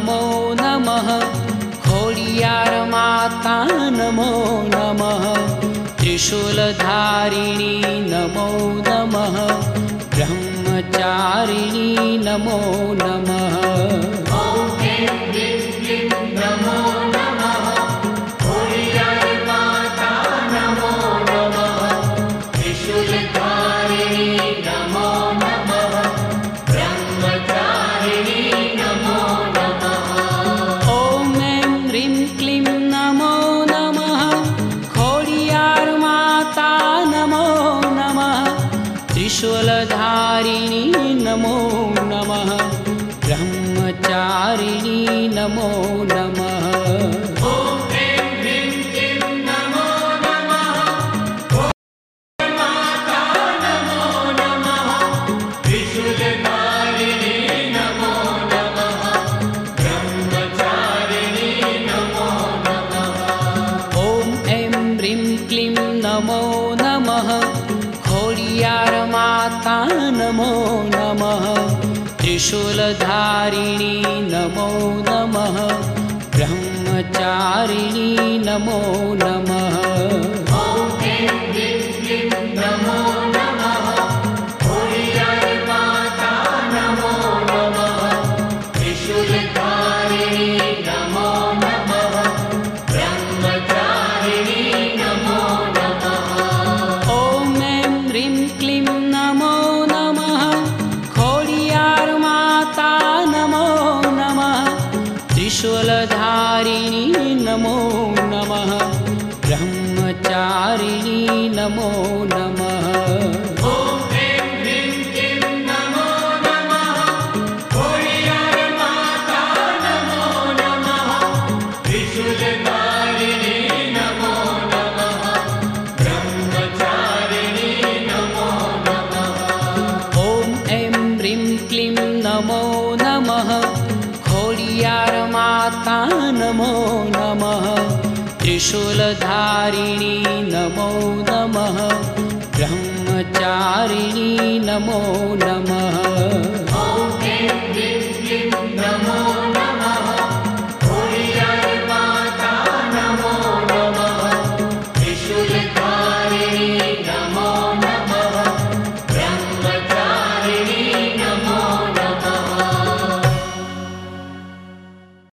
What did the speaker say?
नमो नमः। घोडियारमाता नमो नमः। त्रिशूलधारिणी नमो नमः। ब्रह्मचारिणी नमो नमः। त्रिशूलधारिणी नमो नमः ब्रह्मचारिणी नमो नमः त्रिशूलधारिणी नमो नमः ब्रह्मचारिणी नमो नमः त्रिशूलधारिणी नमो नमः। ब्रह्मचारिणी नमो नमः नमो नमः। त्रिशूलधारिणी नमो नमः। ब्रह्मचारिणी नमो नमः